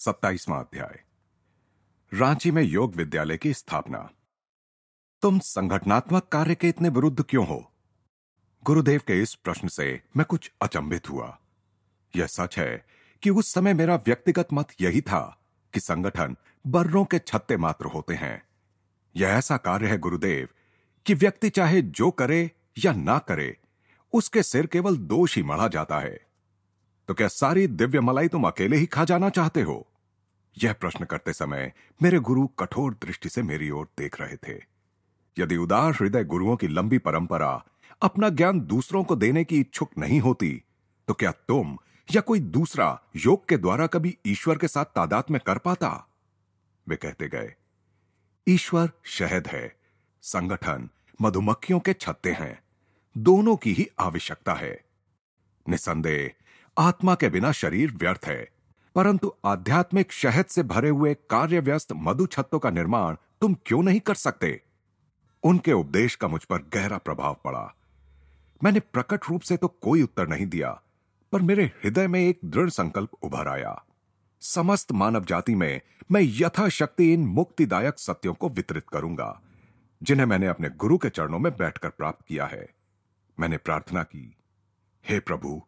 सत्ताईसवां अध्याय। रांची में योग विद्यालय की स्थापना। तुम संगठनात्मक कार्य के इतने विरुद्ध क्यों हो? गुरुदेव के इस प्रश्न से मैं कुछ अचंभित हुआ। यह सच है कि उस समय मेरा व्यक्तिगत मत यही था कि संगठन बर्रों के छत्ते मात्र होते हैं। यह ऐसा कार्य है, गुरुदेव, कि व्यक्ति चाहे जो करे या ना करे, उसके सिर केवल दोष ही मढ़ा जाता है। तो क्या सारी दिव्य मलाई तुम अकेले ही खा जाना चाहते हो? यह प्रश्न करते समय मेरे गुरु कठोर दृष्टि से मेरी ओर देख रहे थे। यदि उदार हृदय गुरुओं की लंबी परंपरा अपना ज्ञान दूसरों को देने की इच्छुक नहीं होती तो क्या तुम या कोई दूसरा योग के द्वारा कभी ईश्वर के साथ तादाद में कर पाता? वे कहते गए, ईश्वर शहद है, संगठन मधुमक्खियों के छत्ते हैं, दोनों की ही आवश्यकता है। निसंदेह आत्मा के बिना शरीर व्यर्थ है। परंतु आध्यात्मिक शहद से भरे हुए कार्य व्यस्त मधु छत्तों का निर्माण तुम क्यों नहीं कर सकते? उनके उपदेश का मुझ पर गहरा प्रभाव पड़ा। मैंने प्रकट रूप से तो कोई उत्तर नहीं दिया, पर मेरे हृदय में एक दृढ़ संकल्प उभर आया। समस्त मानव जाति में मैं यथाशक्ति इन मुक्तिदायक सत्यों को वितरित करूँगा, जिन्हें मैंने अपने गुरु के चरणों में बैठकर प्राप्त किया है। मैंने प्रार्थना की, हे प्रभु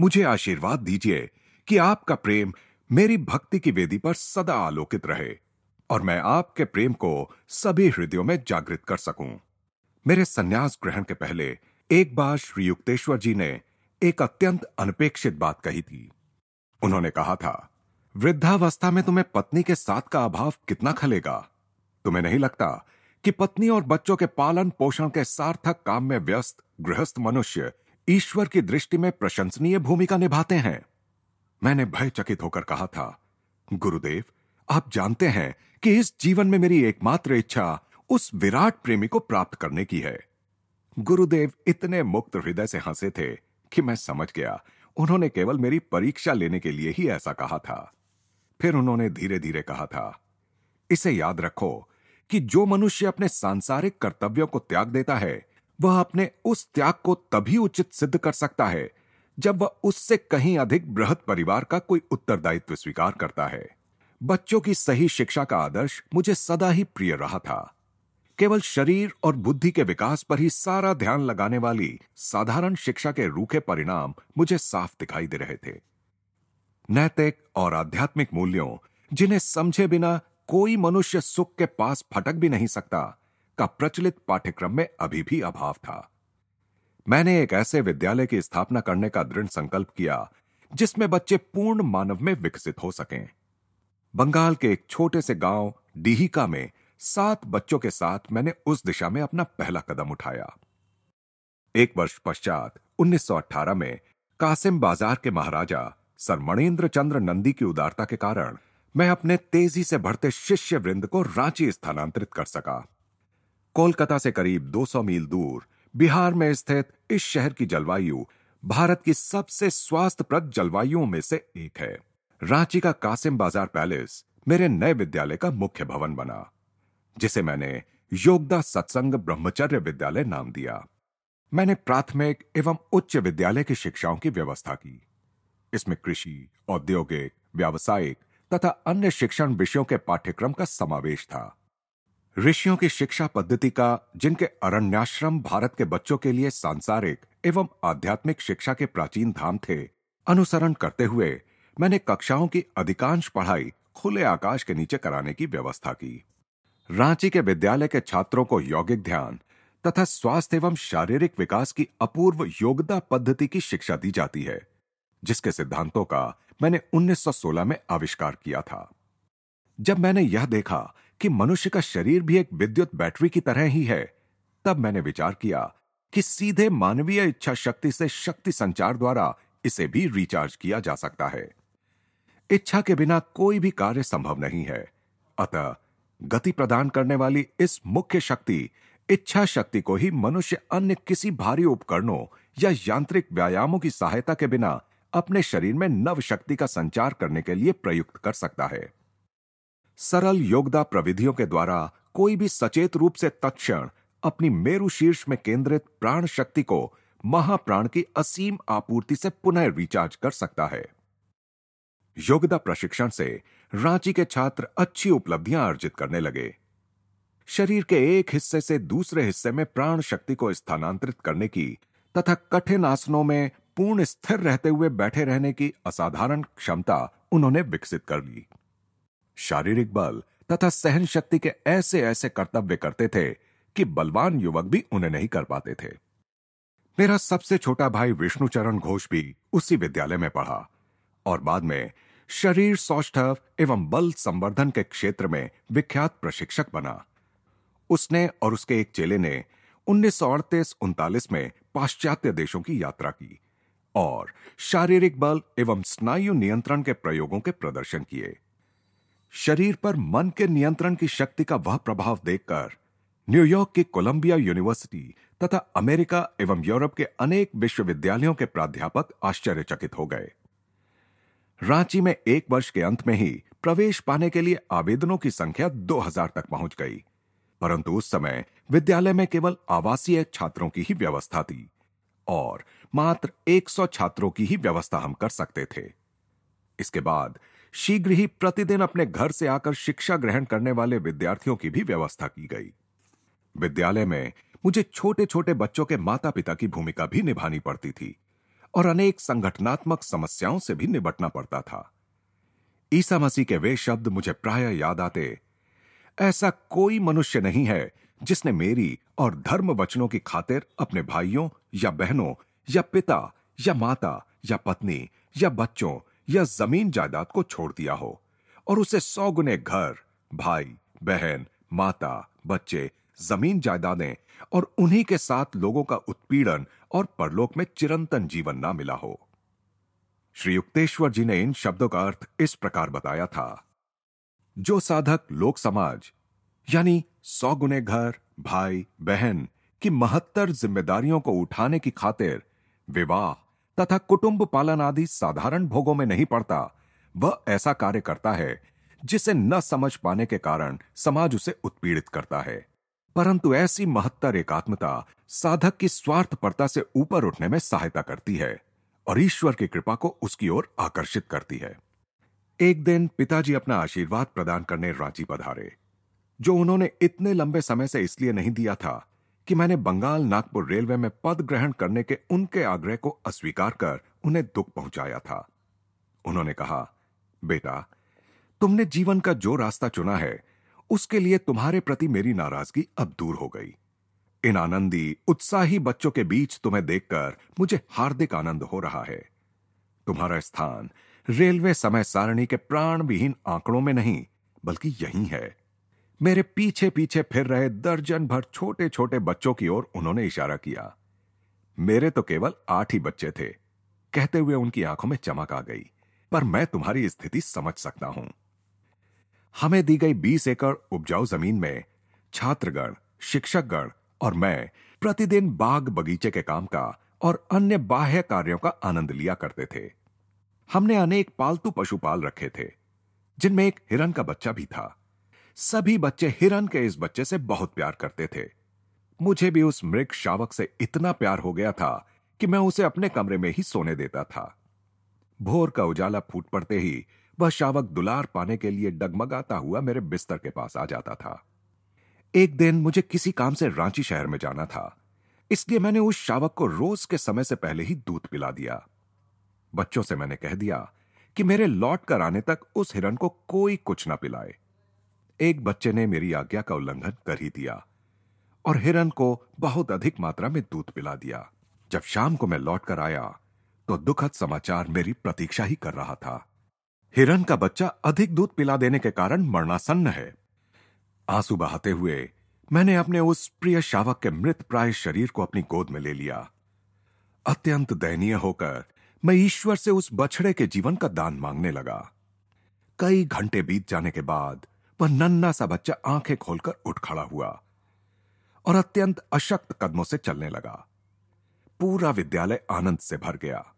मुझे आशीर्वाद दीजिए कि आपका प्रेम मेरी भक्ति की वेदी पर सदा आलोकित रहे और मैं आपके प्रेम को सभी हृदयों में जागृत कर सकूँ। मेरे सन्यास ग्रहण के पहले एक बार श्री युक्तेश्वर जी ने एक अत्यंत अनपेक्षित बात कही थी। उन्होंने कहा था, वृद्धावस्था में तुम्हें पत्नी के साथ का अभाव कितना खलेगा? तुम्हें नहीं लगता कि पत्नी और बच्चों के पालन पोषण के सार्थक काम में व्यस्त, गृहस्थ मनुष्य ईश्वर की दृष्टि में प्रशंसनीय भूमिका निभाते हैं। मैंने भयचकित होकर कहा था, गुरुदेव, आप जानते हैं कि इस जीवन में मेरी एकमात्र इच्छा उस विराट प्रेमी को प्राप्त करने की है। गुरुदेव इतने मुक्त हृदय से हंसे थे कि मैं समझ गया। उन्होंने केवल मेरी परीक्षा लेने के लिए ही ऐसा कहा था। फिर उन्होंने धीरे धीरे कहा था, इसे याद रखो कि जो मनुष्य अपने सांसारिक कर्तव्यों को त्याग देता है वह अपने उस त्याग को तभी उचित सिद्ध कर सकता है, जब वह उससे कहीं अधिक बृहद परिवार का कोई उत्तरदायित्व स्वीकार करता है। बच्चों की सही शिक्षा का आदर्श मुझे सदा ही प्रिय रहा था। केवल शरीर और बुद्धि के विकास पर ही सारा ध्यान लगाने वाली साधारण शिक्षा के रूखे परिणाम मुझे साफ़ दिखाई दे रहे थे। नैतिक और आध्यात्मिक मूल्यों, जिन्हें समझे बिना कोई मनुष्य सुख के पास फटक भी नहीं सकता का प्रचलित पाठ्यक्रम में अभी भी अभाव था। मैंने एक ऐसे विद्यालय की स्थापना करने का दृढ़ संकल्प किया, जिसमें बच्चे पूर्ण मानव में विकसित हो सकें। बंगाल के एक छोटे से गाँव, डिहिका में सात बच्चों के साथ मैंने उस दिशा में अपना पहला कदम उठाया। एक वर्ष पश्चात 1918 में कासिम बाज़ार के महाराजा, सर मणेन्द्र चंद्र नंदी की उदारता के कारण, मैं अपने तेज़ी से बढ़ते शिष्य वृंद को रांची स्थानांतरित कर सका। कोलकाता से करीब 200 मील दूर, बिहार में स्थित इस शहर की जलवायु भारत की सबसे स्वास्थ्यप्रद जलवायुओं में से एक है। रांची का कासिम बाज़ार पैलेस मेरे नए विद्यालय का मुख्य भवन बना, जिसे मैंने योगदा सत्संग ब्रह्मचर्य विद्यालय नाम दिया। मैंने प्राथमिक एवं उच्च विद्यालय की शिक्षाओं की व्यवस्था की। इसमें कृषि, औद्योगिक, व्यावसायिक तथा अन्य शिक्षण विषयों के पाठ्यक्रम का समावेश था। ऋषियों की शिक्षा पद्धति का, जिनके अरण्याश्रम भारत के बच्चों के लिए सांसारिक एवं आध्यात्मिक शिक्षा के प्राचीन धाम थे, अनुसरण करते हुए मैंने कक्षाओं की अधिकांश पढ़ाई खुले आकाश के नीचे कराने की व्यवस्था की। रांची के विद्यालय के छात्रों को यौगिक ध्यान तथा स्वास्थ्य एवं शारीरिक विकास की अपूर्व योगदा पद्धति की शिक्षा दी जाती है, जिसके सिद्धांतों का मैंने 1916 में आविष्कार किया था। जब मैंने यह देखा कि मनुष्य का शरीर भी एक विद्युत बैटरी की तरह ही है। तब मैंने विचार किया कि सीधे मानवीय इच्छा शक्ति से शक्ति संचार द्वारा इसे भी रिचार्ज किया जा सकता है। इच्छा के बिना कोई भी कार्य संभव नहीं है। अतः गति प्रदान करने वाली इस मुख्य शक्ति इच्छा शक्ति को ही मनुष्य अन्य किसी भारी उपकरणों या यांत्रिक व्यायामों की सहायता के बिना अपने शरीर में नव शक्ति का संचार करने के लिए प्रयुक्त कर सकता है। सरल योगदा प्रविधियों के द्वारा कोई भी सचेत रूप से तत्क्षण अपनी मेरु शीर्ष में केंद्रित प्राण शक्ति को महाप्राण की असीम आपूर्ति से पुनः रिचार्ज कर सकता है। योग्यता प्रशिक्षण से रांची के छात्र अच्छी उपलब्धियाँ अर्जित करने लगे। शरीर के एक हिस्से से दूसरे हिस्से में प्राण शक्ति को स्थानांतरित करने की तथा कठिन आसनों में पूर्ण स्थिर रहते हुए बैठे रहने की असाधारण क्षमता उन्होंने विकसित कर ली। शारीरिक बल तथा सहन शक्ति के ऐसे ऐसे कर्तव्य करते थे कि बलवान युवक भी उन्हें नहीं कर पाते थे। मेरा सबसे छोटा भाई विष्णुचरण घोष भी उसी विद्यालय में पढ़ा और बाद में शरीर सौष्ठव एवं बल संवर्धन के क्षेत्र में विख्यात प्रशिक्षक बना। उसने और उसके एक चेले ने उन्नीस सौ उनतालीस में पाश्चात्य देशों की यात्रा की और शारीरिक बल एवं स्नायु नियंत्रण के प्रयोगों के प्रदर्शन किए। शरीर पर मन के नियंत्रण की शक्ति का वह प्रभाव देखकर न्यूयॉर्क की कोलंबिया यूनिवर्सिटी तथा अमेरिका एवं यूरोप के अनेक विश्वविद्यालयों के प्राध्यापक आश्चर्यचकित हो गए। रांची में एक वर्ष के अंत में ही प्रवेश पाने के लिए आवेदनों की संख्या 2000 तक पहुँच गई। परंतु उस समय विद्यालय में केवल आवासीय छात्रों की ही व्यवस्था थी और मात्र 100 छात्रों की ही व्यवस्था हम कर सकते थे। इसके बाद शीघ्र ही प्रतिदिन अपने घर से आकर शिक्षा ग्रहण करने वाले विद्यार्थियों की भी व्यवस्था की गई। विद्यालय में मुझे छोटे छोटे बच्चों के माता पिता की भूमिका भी निभानी पड़ती थी और अनेक संगठनात्मक समस्याओं से भी निपटना पड़ता था। ईसा मसीह के वे शब्द मुझे प्राय याद आते, ऐसा कोई मनुष्य नहीं है जिसने मेरी और धर्म वचनों की खातिर अपने भाइयों या बहनों या पिता या माता या पत्नी या बच्चों या ज़मीन जायदाद को छोड़ दिया हो और उसे सौ गुने घर, भाई, बहन, माता, बच्चे, ज़मीन जायदादें और उन्हीं के साथ लोगों का उत्पीड़न और परलोक में चिरंतन जीवन ना मिला हो। श्री युक्तेश्वर जी ने इन शब्दों का अर्थ इस प्रकार बताया था। जो साधक लोक समाज, यानी सौ गुने घर, भाई, बहन की महत्तर जिम्मेदारियों को उठाने की खातिर विवाह तथा कुटुंब पालन आदि साधारण भोगों में नहीं पड़ता। वह ऐसा कार्य करता है, जिसे न समझ पाने के कारण समाज उसे उत्पीड़ित करता है। परंतु ऐसी महत्तर एकात्मता साधक की स्वार्थपरता से ऊपर उठने में सहायता करती है और ईश्वर की कृपा को उसकी ओर आकर्षित करती है। एक दिन पिताजी अपना आशीर्वाद प्रदान करने रांची पधारे, जो उन्होंने इतने लंबे समय से इसलिए नहीं दिया था कि मैंने बंगाल नागपुर रेलवे में पद ग्रहण करने के उनके आग्रह को अस्वीकार कर उन्हें दुख पहुँचाया था। उन्होंने कहा, बेटा, तुमने जीवन का जो रास्ता चुना है, उसके लिए तुम्हारे प्रति मेरी नाराज़गी अब दूर हो गई। इन आनंदी, उत्साही बच्चों के बीच तुम्हें देखकर मुझे हार्दिक आनंद हो रहा है। तुम्हारा स्थान रेलवे समय सारणी के प्राण विहीन आंकड़ों में नहीं, बल्कि यही है। मेरे पीछे पीछे फिर रहे दर्जन भर छोटे छोटे बच्चों की ओर उन्होंने इशारा किया। मेरे तो केवल आठ ही बच्चे थे। कहते हुए उनकी आँखों में चमक आ गई, पर मैं तुम्हारी स्थिति समझ सकता हूँ। हमें दी गई बीस एकड़ उपजाऊ ज़मीन में छात्रगण, शिक्षकगण और मैं प्रतिदिन बाग बगीचे के काम का और अन्य बाह्य कार्यों का आनंद लिया करते थे। हमने अनेक पालतू पशु पाल रखे थे, जिनमें एक हिरन का बच्चा भी था। सभी बच्चे हिरन के इस बच्चे से बहुत प्यार करते थे। मुझे भी उस मृग शावक से इतना प्यार हो गया था कि मैं उसे अपने कमरे में ही सोने देता था। भोर का उजाला फूट पड़ते ही वह शावक दुलार पाने के लिए डगमगाता हुआ मेरे बिस्तर के पास आ जाता था। एक दिन मुझे किसी काम से रांची शहर में जाना था, इसलिए मैंने उस शावक को रोज के समय से पहले ही दूध पिला दिया। बच्चों से मैंने कह दिया कि मेरे लौट कर आने तक उस हिरन को कोई कुछ ना पिलाए। एक बच्चे ने मेरी आज्ञा का उल्लंघन कर ही दिया और हिरन को बहुत अधिक मात्रा में दूध पिला दिया। जब शाम को मैं लौट कर आया तो दुखद समाचार मेरी प्रतीक्षा ही कर रहा था। हिरन का बच्चा अधिक दूध पिला देने के कारण मरणासन्न है। आँसू बहाते हुए मैंने अपने उस प्रिय शावक के मृत प्राय शरीर को अपनी गोद में ले लिया। अत्यंत दयनीय होकर मैं ईश्वर से उस बछड़े के जीवन का दान मांगने लगा। कई घंटे बीत जाने के बाद वह नन्ना सा बच्चा आँखें खोलकर उठ खड़ा हुआ और अत्यंत अशक्त कदमों से चलने लगा। पूरा विद्यालय आनंद से भर गया।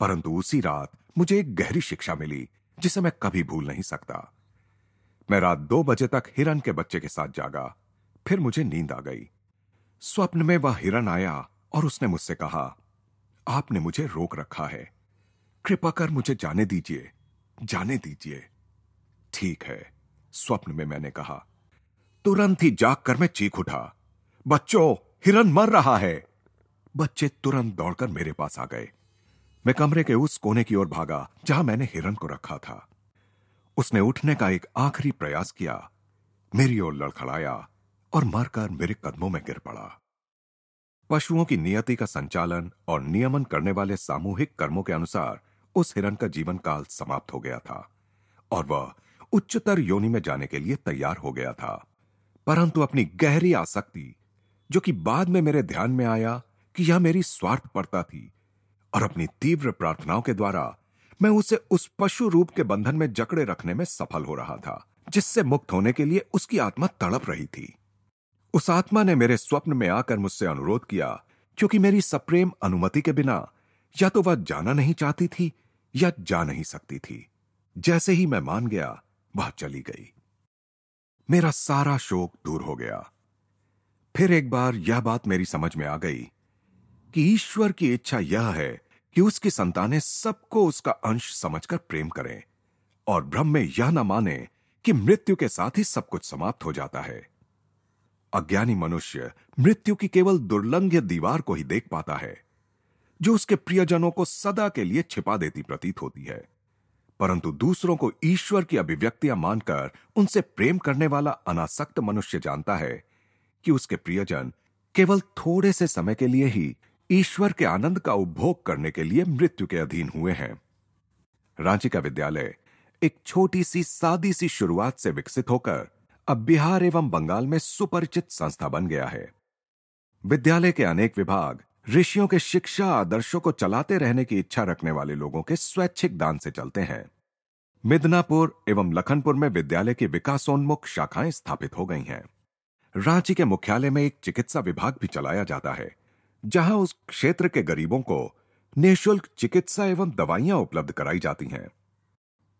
परंतु उसी रात मुझे एक गहरी शिक्षा मिली, जिसे मैं कभी भूल नहीं सकता। मैं रात दो बजे तक हिरन के बच्चे के साथ जागा। फिर मुझे नींद आ गई। स्वप्न में वह हिरन आया और उसने मुझसे कहा, आपने मुझे रोक रखा है। कृपा कर मुझे जाने दीजिए जाने दीजिए। ठीक है, स्वप्न में मैंने कहा। तुरंत ही जाग कर मैं चीख उठा। बच्चों, हिरन मर रहा है। बच्चे तुरंत दौड़कर मेरे पास आ गए। मैं कमरे के उस कोने की ओर भागा, जहाँ मैंने हिरन को रखा था। उसने उठने का एक आखिरी प्रयास किया। मेरी ओर लड़खड़ाया और मरकर मेरे कदमों में गिर पड़ा। पशुओं की नियति का संचालन और नियमन करने वाले सामूहिक कर्मों के अनुसार उस हिरन का जीवन काल समाप्त हो गया था और वह उच्चतर योनि में जाने के लिए तैयार हो गया था। परंतु अपनी गहरी आसक्ति, जो कि बाद में मेरे ध्यान में आया कि यह मेरी स्वार्थ पड़ता थी, और अपनी तीव्र प्रार्थनाओं के द्वारा मैं उसे उस पशु रूप के बंधन में जकड़े रखने में सफल हो रहा था, जिससे मुक्त होने के लिए उसकी आत्मा तड़प रही थी। उस आत्मा ने मेरे स्वप्न में आकर मुझसे अनुरोध किया, क्योंकि मेरी सप्रेम अनुमति के बिना या तो वह जाना नहीं चाहती थी या जा नहीं सकती थी। जैसे ही मैं मान गया वह चली गई। मेरा सारा शोक दूर हो गया। फिर एक बार यह बात मेरी समझ में आ गई कि ईश्वर की इच्छा यह है कि उसकी संतानें सबको उसका अंश समझकर प्रेम करें और भ्रम में यह न माने कि मृत्यु के साथ ही सब कुछ समाप्त हो जाता है। अज्ञानी मनुष्य मृत्यु की केवल दुर्लंघ्य दीवार को ही देख पाता है, जो उसके प्रियजनों को सदा के लिए छिपा देती प्रतीत होती है। परंतु दूसरों को ईश्वर की अभिव्यक्तियाँ मानकर उनसे प्रेम करने वाला अनासक्त मनुष्य जानता है कि उसके प्रियजन केवल थोड़े से समय के लिए ही ईश्वर के आनंद का उपभोग करने के लिए मृत्यु के अधीन हुए हैं। रांची का विद्यालय एक छोटी सी, सादी सी शुरुआत से विकसित होकर अब बिहार एवं बंगाल में सुपरिचित संस्था बन गया है। विद्यालय के अनेक विभाग ऋषियों के शिक्षा, आदर्शों को चलाते रहने की इच्छा रखने वाले लोगों के स्वैच्छिक दान से चलते हैं। मिदनापुर एवं लखनपुर में विद्यालय की विकासोन्मुख शाखाएँ स्थापित हो गई हैं। रांची के मुख्यालय में एक चिकित्सा विभाग भी चलाया जाता है, जहाँ उस क्षेत्र के गरीबों को निःशुल्क चिकित्सा एवं दवाइयाँ उपलब्ध कराई जाती हैं।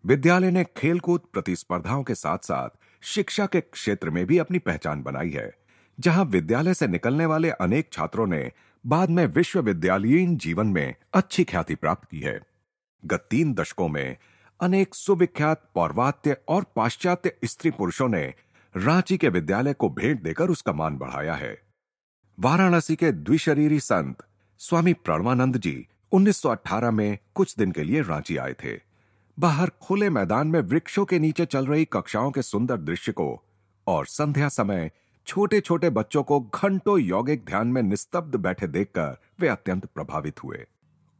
विद्यालय ने खेलकूद प्रतिस्पर्धाओं के साथ साथ शिक्षा के क्षेत्र में भी अपनी पहचान बनाई है, जहाँ विद्यालय से निकलने वाले अनेक छात्रों ने बाद में विश्वविद्यालयीन जीवन में अच्छी ख्याति प्राप्त की है। गत तीन दशकों में अनेक सुविख्यात पौर्वात्य और पाश्चात्य स्त्री पुरुषों ने रांची के विद्यालय को भेंट देकर उसका मान बढ़ाया है। वाराणसी के द्विशरीरी संत स्वामी प्रणवानंद जी 1918 में कुछ दिन के लिए रांची आए थे। बाहर खुले मैदान में वृक्षों के नीचे चल रही कक्षाओं के सुंदर दृश्य को और संध्या समय छोटे छोटे बच्चों को घंटों यौगिक ध्यान में निस्तब्ध बैठे देखकर वे अत्यंत प्रभावित हुए।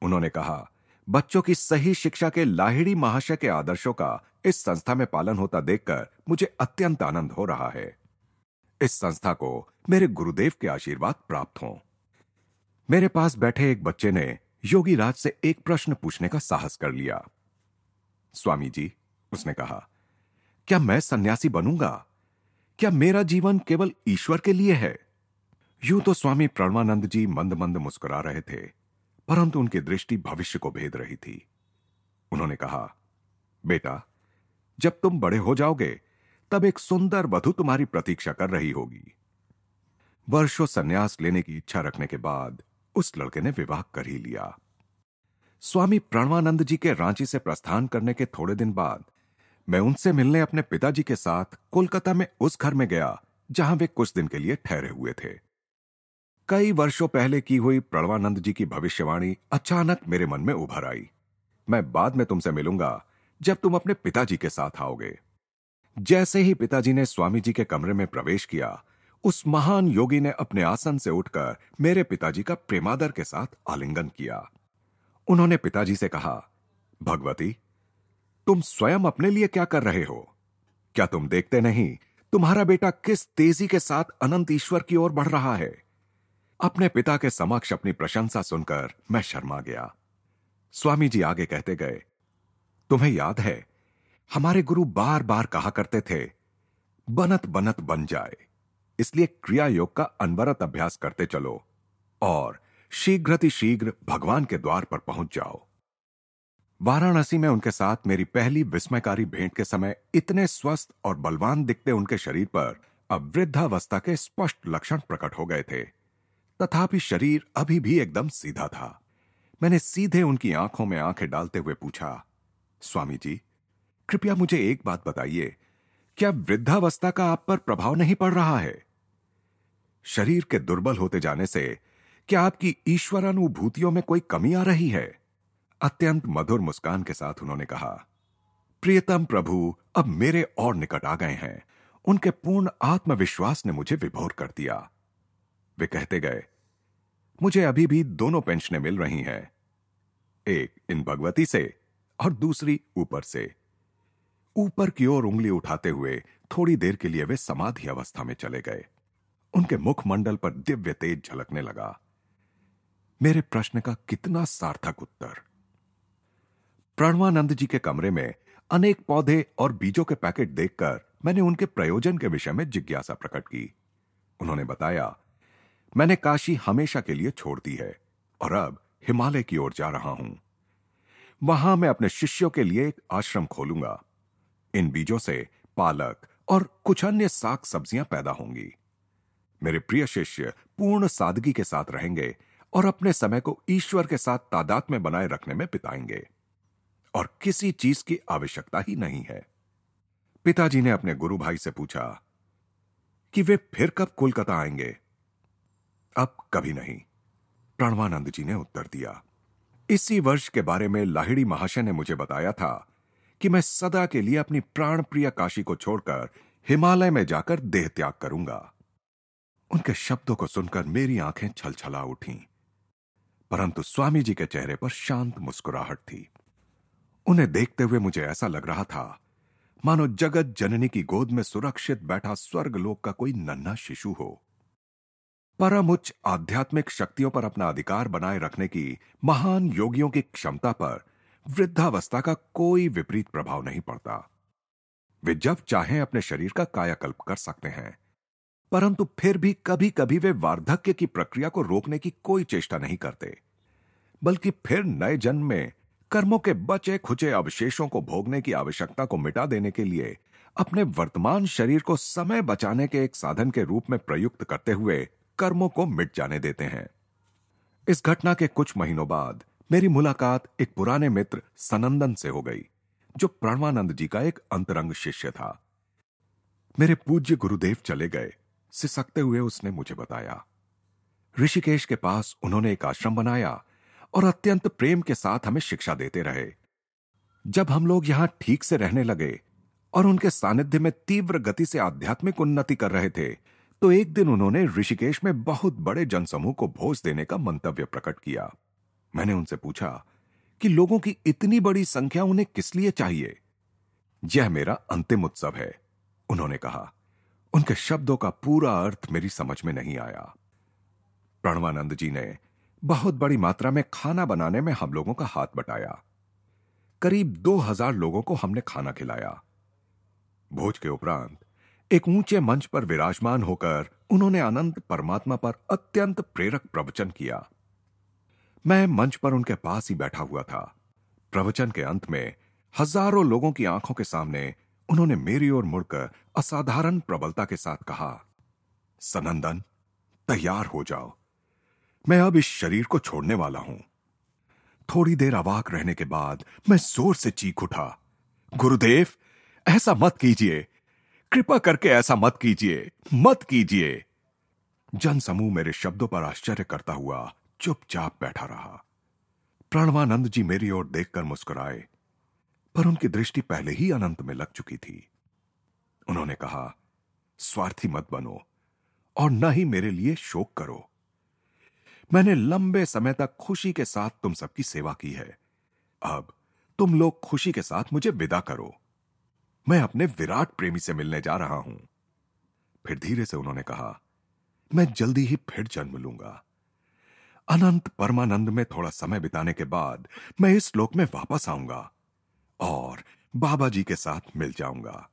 उन्होंने कहा, बच्चों की सही शिक्षा के लाहिड़ी महाशय के आदर्शों का इस संस्था में पालन होता देखकर मुझे अत्यंत आनंद हो रहा है। इस संस्था को मेरे गुरुदेव के आशीर्वाद प्राप्त हों। मेरे पास बैठे एक बच्चे ने योगी राज से एक प्रश्न पूछने का साहस कर लिया। स्वामी जी, उसने कहा, क्या मैं सन्यासी बनूँगा? क्या मेरा जीवन केवल ईश्वर के लिए है? यूँ तो स्वामी प्रणवानंद जी मंद मंद मुस्कुरा रहे थे, परंतु उनकी दृष्टि भविष्य को भेद रही थी। उन्होंने कहा, बेटा, जब तुम बड़े हो जाओगे, तब एक सुंदर वधु तुम्हारी प्रतीक्षा कर रही होगी। वर्षों सन्यास लेने की इच्छा रखने के बाद उस लड़के ने विवाह कर ही लिया। स्वामी प्रणवानंद जी के रांची से प्रस्थान करने के थोड़े दिन बाद मैं उनसे मिलने अपने पिताजी के साथ कोलकाता में उस घर में गया, जहाँ वे कुछ दिन के लिए ठहरे हुए थे। कई वर्षों पहले की हुई प्रणवानंद जी की भविष्यवाणी अचानक मेरे मन में उभर आई। मैं बाद में तुमसे मिलूँगा, जब तुम अपने पिताजी के साथ आओगे। जैसे ही पिताजी ने स्वामी जी के कमरे में प्रवेश किया, उस महान योगी ने अपने आसन से उठकर मेरे पिताजी का प्रेमादर के साथ आलिंगन किया। उन्होंने पिताजी से कहा, भगवती तुम स्वयं अपने लिए क्या कर रहे हो? क्या तुम देखते नहीं, तुम्हारा बेटा किस तेज़ी के साथ अनंत ईश्वर की ओर बढ़ रहा है? अपने पिता के समक्ष अपनी प्रशंसा सुनकर मैं शर्मा गया। स्वामी जी आगे कहते गए, तुम्हें याद है, हमारे गुरु बार बार कहा करते थे, बनत बनत बन जाए। इसलिए क्रिया योग का अनवरत अभ्यास करते चलो और शीघ्र शीघ्र भगवान के द्वार पर पहुँच जाओ। वाराणसी में उनके साथ मेरी पहली विस्मयकारी भेंट के समय इतने स्वस्थ और बलवान दिखते उनके शरीर पर अब वृद्धावस्था के स्पष्ट लक्षण प्रकट हो गए थे। तथापि शरीर अभी भी एकदम सीधा था। मैंने सीधे उनकी आँखों में आँखें डालते हुए पूछा, स्वामी जी, कृपया मुझे एक बात बताइए, क्या वृद्धावस्था का आप पर प्रभाव नहीं पड़ रहा है? शरीर के दुर्बल होते जाने से क्या आपकी ईश्वरानुभूतियों में कोई कमी आ रही है? अत्यंत मधुर मुस्कान के साथ उन्होंने कहा, प्रियतम प्रभु, अब मेरे और निकट आ गए हैं। उनके पूर्ण आत्मविश्वास ने मुझे विभोर कर दिया वे कहते गए, मुझे अभी भी दोनों पेंशनें मिल रही हैं। एक इन भगवती से और दूसरी ऊपर से। ऊपर की ओर उंगली उठाते हुए थोड़ी देर के लिए वे समाधि अवस्था में चले गए। उनके मुखमंडल पर दिव्य तेज झलकने लगा। मेरे प्रश्न का कितना सार्थक उत्तर! प्रणवानंद जी के कमरे में अनेक पौधे और बीजों के पैकेट देखकर मैंने उनके प्रयोजन के विषय में जिज्ञासा प्रकट की। उन्होंने बताया, मैंने काशी हमेशा के लिए छोड़ दी है और अब हिमालय की ओर जा रहा हूँ। वहाँ मैं अपने शिष्यों के लिए एक आश्रम खोलूँगा। इन बीजों से पालक और कुछ अन्य साग सब्ज़ियाँ पैदा होंगी। मेरे प्रिय शिष्य पूर्ण सादगी के साथ रहेंगे और अपने समय को ईश्वर के साथ तादाद में बनाए रखने में बिताएँगे। और किसी चीज़ की आवश्यकता ही नहीं है। पिताजी ने अपने गुरु भाई से पूछा कि वे फिर कब कोलकाता आएँगे? अब कभी नहीं। प्रणवानंद जी ने उत्तर दिया। इसी वर्ष के बारे में लाहिड़ी महाशय ने मुझे बताया था कि मैं सदा के लिए अपनी प्राण प्रिय काशी को छोड़कर हिमालय में जाकर देह त्याग करूँगा। उनके शब्दों को सुनकर मेरी आँखें छलछला उठी, परंतु स्वामी जी के चेहरे पर शांत मुस्कुराहट थी। उन्हें देखते हुए मुझे ऐसा लग रहा था, मानो जगत जननी की गोद में सुरक्षित बैठा स्वर्ग लोक का कोई नन्हा शिशु हो। परम उच्च आध्यात्मिक शक्तियों पर अपना अधिकार बनाए रखने की महान योगियों की क्षमता पर वृद्धावस्था का कोई विपरीत प्रभाव नहीं पड़ता। वे जब चाहें अपने शरीर का कायाकल्प कर सकते हैं, परंतु फिर भी कभी कभी वे वार्धक्य की प्रक्रिया को रोकने की कोई चेष्टा नहीं करते, बल्कि फिर नए जन्म में कर्मों के बचे खुचे अवशेषों को भोगने की आवश्यकता को मिटा देने के लिए अपने वर्तमान शरीर को समय बचाने के एक साधन के रूप में प्रयुक्त करते हुए कर्मों को मिट जाने देते हैं। इस घटना के कुछ महीनों बाद मेरी मुलाकात एक पुराने मित्र सनंदन से हो गई, जो प्रणवानंद जी का एक अंतरंग शिष्य था। मेरे पूज्य गुरुदेव चले गए, सिसकते हुए उसने मुझे बताया। ऋषिकेश के पास उन्होंने एक आश्रम बनाया और अत्यंत प्रेम के साथ हमें शिक्षा देते रहे। जब हम लोग यहाँ ठीक से रहने लगे और उनके सानिध्य में तीव्र गति से आध्यात्मिक उन्नति कर रहे थे तो एक दिन उन्होंने ऋषिकेश में बहुत बड़े जनसमूह को भोज देने का मंतव्य प्रकट किया। मैंने उनसे पूछा कि लोगों की इतनी बड़ी संख्या उन्हें किस लिए चाहिए? यह मेरा अंतिम उत्सव है, उन्होंने कहा। उनके शब्दों का पूरा अर्थ मेरी समझ में नहीं आया। प्रणवानंद जी ने बहुत बड़ी मात्रा में खाना बनाने में हम लोगों का हाथ बटाया। करीब दो हज़ार लोगों को हमने खाना खिलाया। भोज के उपरांत एक ऊँचे मंच पर विराजमान होकर उन्होंने अनंत परमात्मा पर अत्यंत प्रेरक प्रवचन किया। मैं मंच पर उनके पास ही बैठा हुआ था। प्रवचन के अंत में हज़ारों लोगों की आँखों के सामने उन्होंने मेरी ओर मुड़कर असाधारण प्रबलता के साथ कहा, सनंदन, तैयार हो जाओ। मैं अब इस शरीर को छोड़ने वाला हूँ। थोड़ी देर अवाक रहने के बाद मैं ज़ोर से चीख उठा। गुरुदेव, ऐसा मत कीजिए। कृपा करके ऐसा मत कीजिए। मत कीजिए। जन समूह मेरे शब्दों पर आश्चर्य करता हुआ चुपचाप बैठा रहा। प्रणवानंद जी मेरी ओर देखकर मुस्कुराए, पर उनकी दृष्टि पहले ही अनंत में लग चुकी थी। उन्होंने कहा, स्वार्थी मत बनो और न ही मेरे लिए शोक करो। मैंने लंबे समय तक खुशी के साथ तुम सबकी सेवा की है। अब तुम लोग खुशी के साथ मुझे विदा करो। मैं अपने विराट प्रेमी से मिलने जा रहा हूँ। फिर धीरे से उन्होंने कहा, मैं जल्दी ही फिर जन्म लूँगा। अनंत परमानंद में थोड़ा समय बिताने के बाद मैं इस लोक में वापस आऊँगा और बाबा जी के साथ मिल जाऊँगा।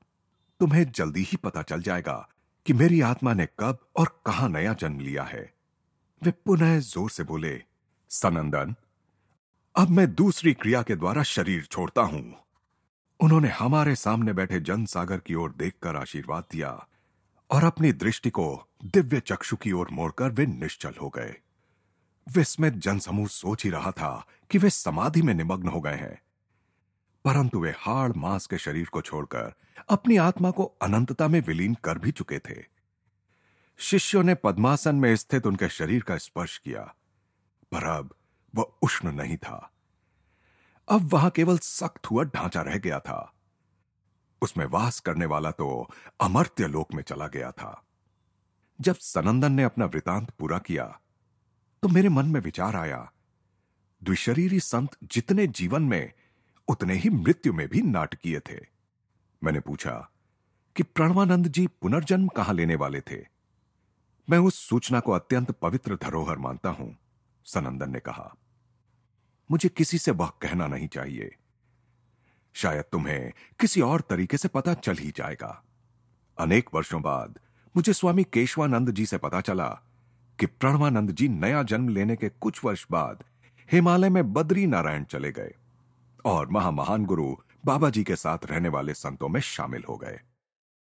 तुम्हें जल्दी ही पता चल जाएगा कि मेरी आत्मा ने कब और कहाँ नया जन्म लिया है। वे पुनः ज़ोर से बोले, सनंदन, अब मैं दूसरी क्रिया के द्वारा शरीर छोड़ता हूँ। उन्होंने हमारे सामने बैठे जन सागर की ओर देखकर आशीर्वाद दिया और अपनी दृष्टि को दिव्य चक्षु की ओर मोड़कर वे निश्चल हो गए। विस्मित जनसमूह सोच ही रहा था कि वे समाधि में निमग्न हो गए हैं। परंतु वे हाड़ मांस के शरीर को छोड़कर अपनी आत्मा को अनंतता में विलीन कर भी चुके थे। शिष्यों ने पद्मासन में स्थित उनके शरीर का स्पर्श किया, पर अब वह उष्ण नहीं था। अब वहाँ केवल सख्त हुआ ढांचा रह गया था। उसमें वास करने वाला तो अमर्त्य लोक में चला गया था। जब सनंदन ने अपना वृतांत पूरा किया तो मेरे मन में विचार आया, द्विशरीरी संत जितने जीवन में, उतने ही मृत्यु में भी नाटकीय थे। मैंने पूछा कि प्रणवानंद जी पुनर्जन्म कहाँ लेने वाले थे? मैं उस सूचना को अत्यंत पवित्र धरोहर मानता हूँ, सनंदन ने कहा। मुझे किसी से वह कहना नहीं चाहिए। शायद तुम्हें किसी और तरीके से पता चल ही जाएगा। अनेक वर्षों बाद मुझे स्वामी केशवानंद जी से पता चला कि प्रणवानंद जी नया जन्म लेने के कुछ वर्ष बाद हिमालय में बद्री नारायण चले गए और महामहान गुरु बाबा जी के साथ रहने वाले संतों में शामिल हो गए।